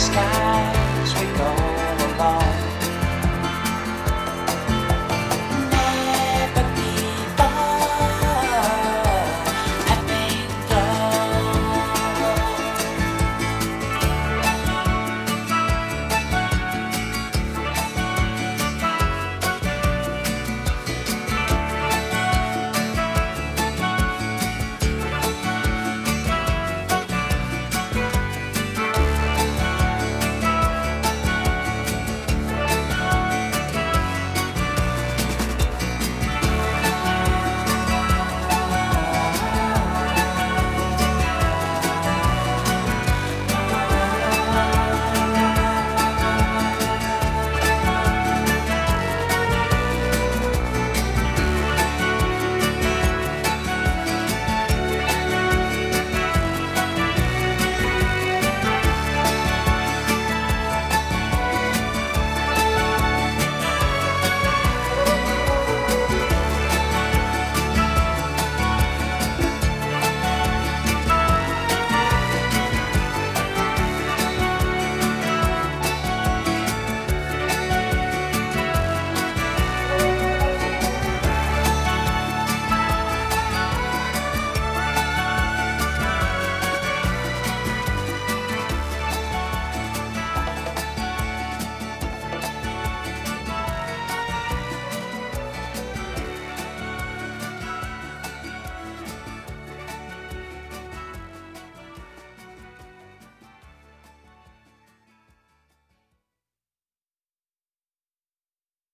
sky.